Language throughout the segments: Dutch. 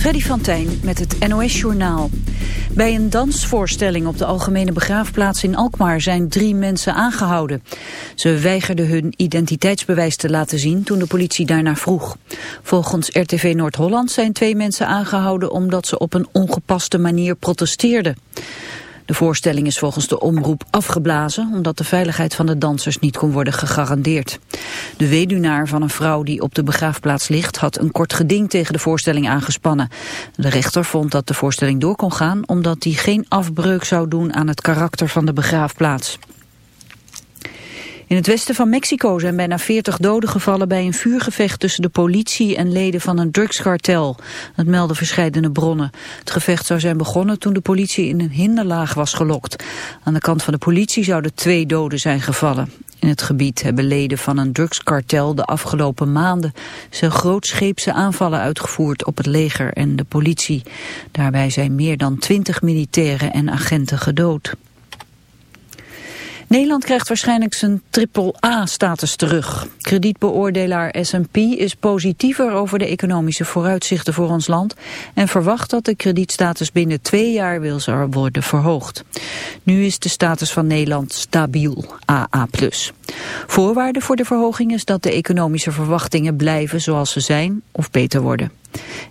Freddy van Tijn met het NOS-journaal. Bij een dansvoorstelling op de Algemene Begraafplaats in Alkmaar zijn drie mensen aangehouden. Ze weigerden hun identiteitsbewijs te laten zien toen de politie daarnaar vroeg. Volgens RTV Noord-Holland zijn twee mensen aangehouden omdat ze op een ongepaste manier protesteerden. De voorstelling is volgens de omroep afgeblazen omdat de veiligheid van de dansers niet kon worden gegarandeerd. De weduwnaar van een vrouw die op de begraafplaats ligt had een kort geding tegen de voorstelling aangespannen. De rechter vond dat de voorstelling door kon gaan omdat die geen afbreuk zou doen aan het karakter van de begraafplaats. In het westen van Mexico zijn bijna 40 doden gevallen bij een vuurgevecht tussen de politie en leden van een drugskartel. Dat melden verschillende bronnen. Het gevecht zou zijn begonnen toen de politie in een hinderlaag was gelokt. Aan de kant van de politie zouden twee doden zijn gevallen. In het gebied hebben leden van een drugskartel de afgelopen maanden zijn grootscheepse aanvallen uitgevoerd op het leger en de politie. Daarbij zijn meer dan 20 militairen en agenten gedood. Nederland krijgt waarschijnlijk zijn triple-A-status terug. Kredietbeoordelaar S&P is positiever over de economische vooruitzichten voor ons land en verwacht dat de kredietstatus binnen twee jaar wil worden verhoogd. Nu is de status van Nederland stabiel, AA+. Voorwaarde voor de verhoging is dat de economische verwachtingen blijven zoals ze zijn of beter worden.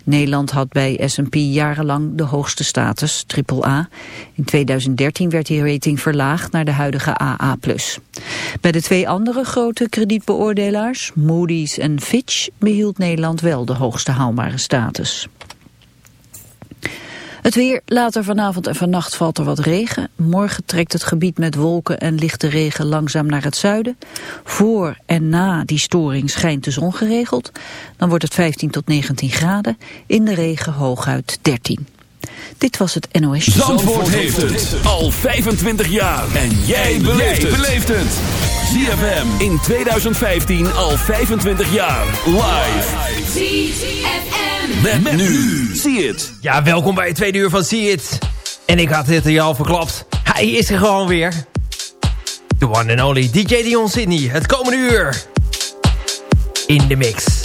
Nederland had bij S&P jarenlang de hoogste status, AAA. In 2013 werd die rating verlaagd naar de huidige AA+. Bij de twee andere grote kredietbeoordelaars, Moody's en Fitch, behield Nederland wel de hoogste haalbare status. Het weer, later vanavond en vannacht valt er wat regen. Morgen trekt het gebied met wolken en lichte regen langzaam naar het zuiden. Voor en na die storing schijnt de zon geregeld. Dan wordt het 15 tot 19 graden. In de regen hooguit 13. Dit was het NOS. Zandvoort, Zandvoort heeft het al 25 jaar. En jij beleeft het. ZFM in 2015 al 25 jaar. Live. ZFM. Met, nu. Zie het. Ja, welkom bij het tweede uur van Zie het. En ik had dit al verklapt. Hij is er gewoon weer. The one and only DJ Dion Sydney. Het komende uur. In de mix.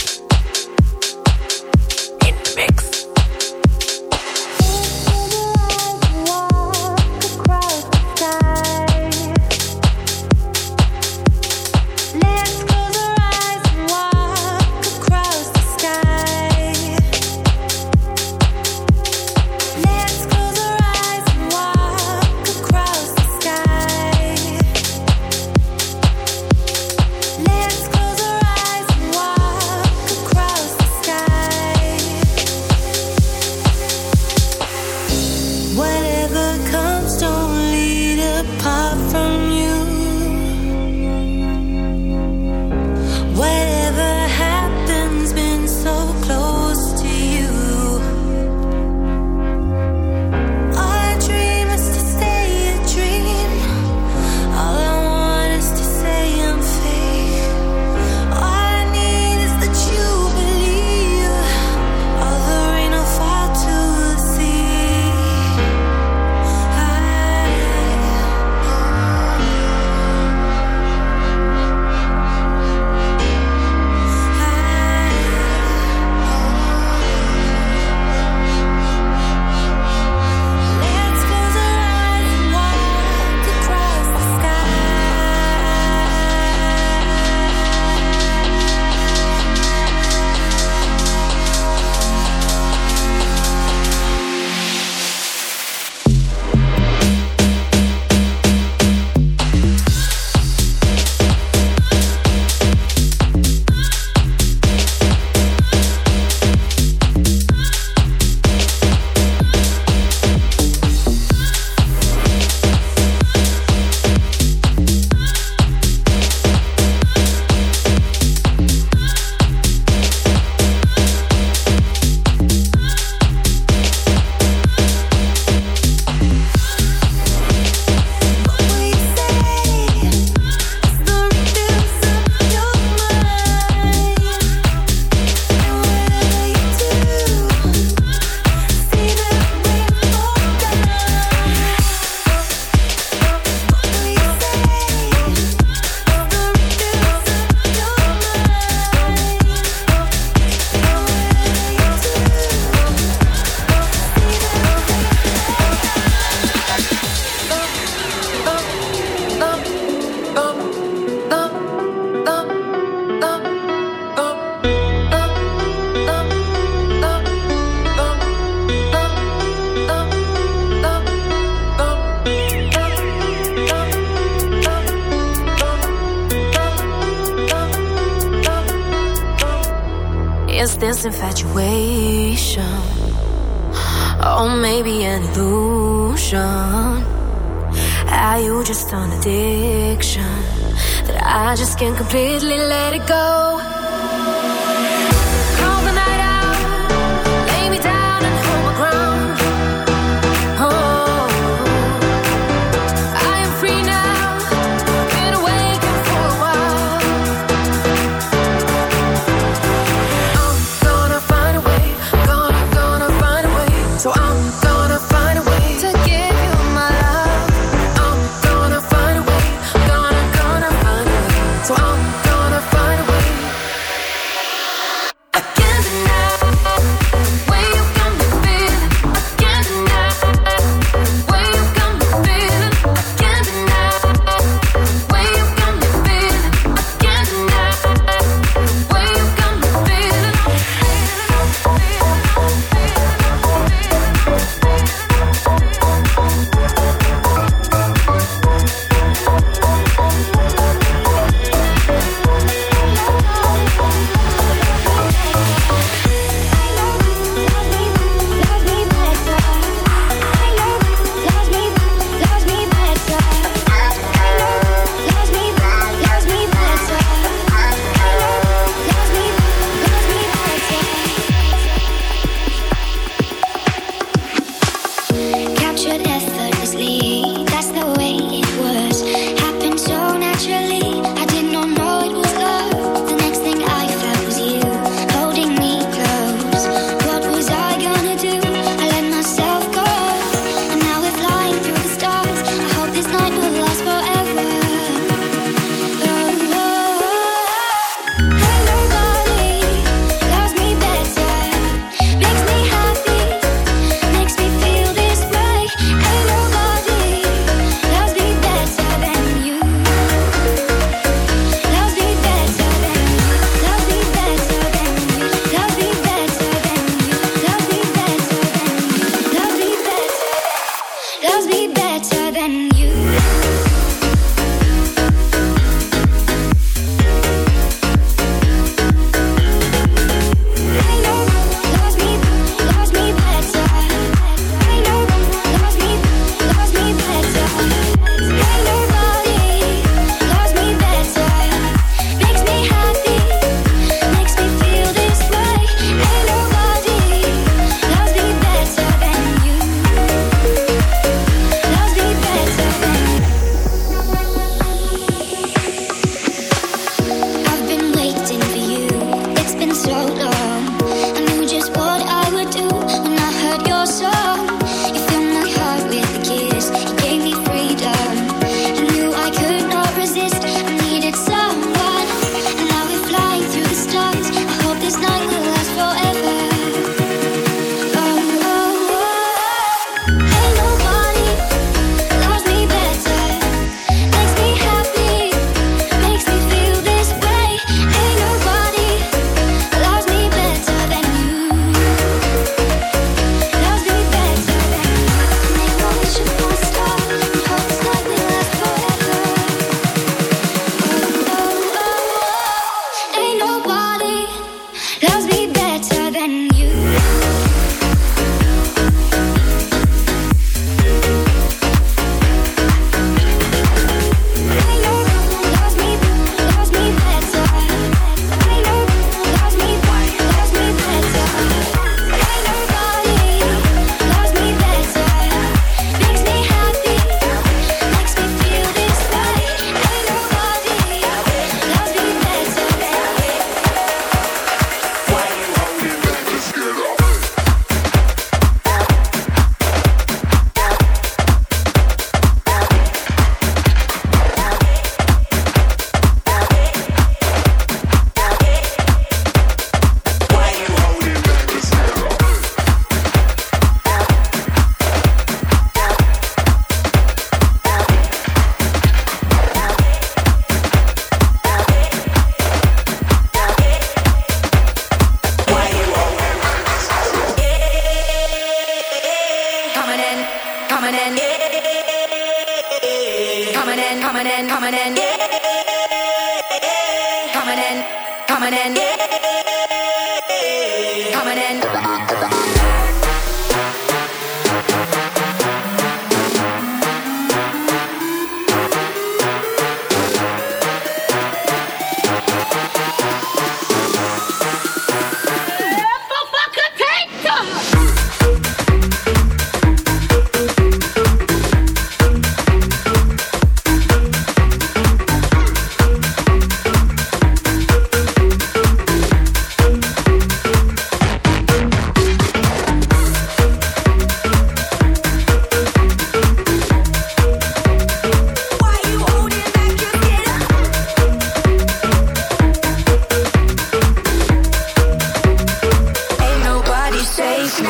Just can't completely let it go?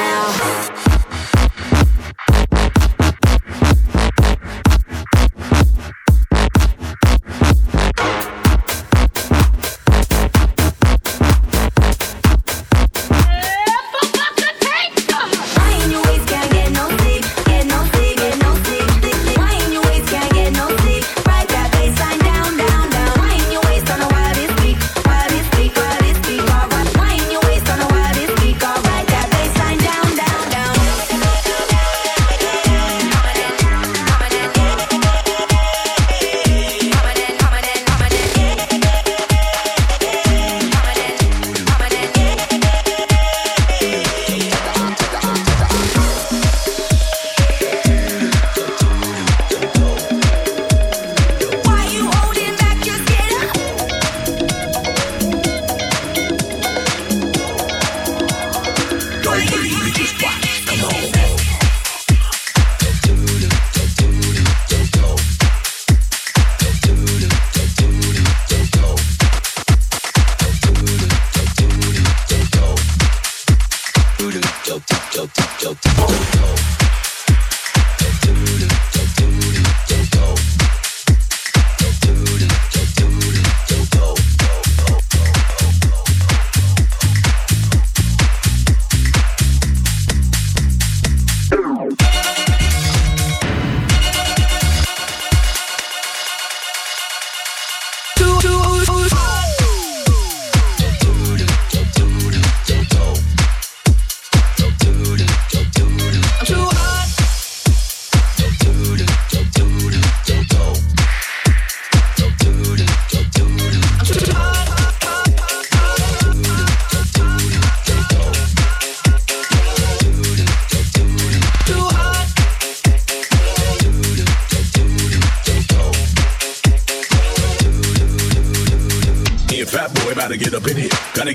now.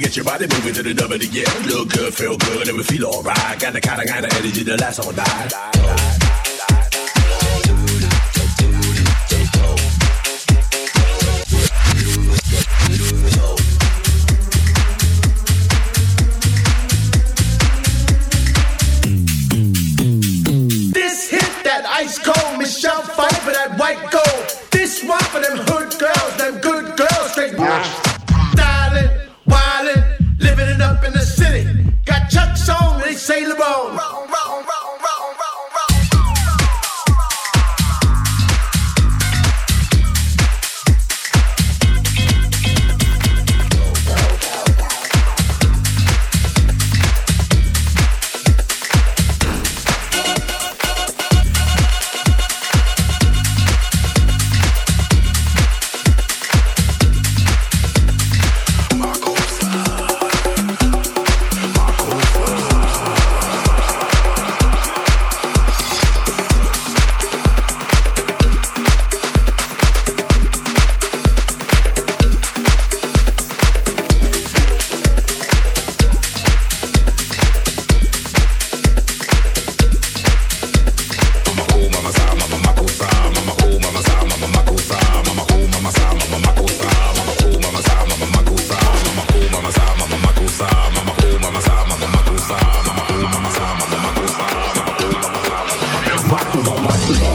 get your body moving to the double to. Look good, feel good, and we feel alright. Got the kind of kind of energy that last all night. Thank you.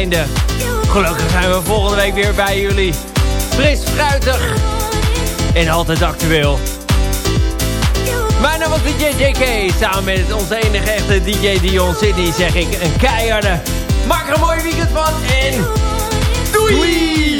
Gelukkig zijn we volgende week weer bij jullie. Fris, fruitig en altijd actueel. Mijn naam was DJ JK. Samen met onze enige echte DJ Dion Sydney zeg ik een keiharde. Maak er een mooi weekend van en doei!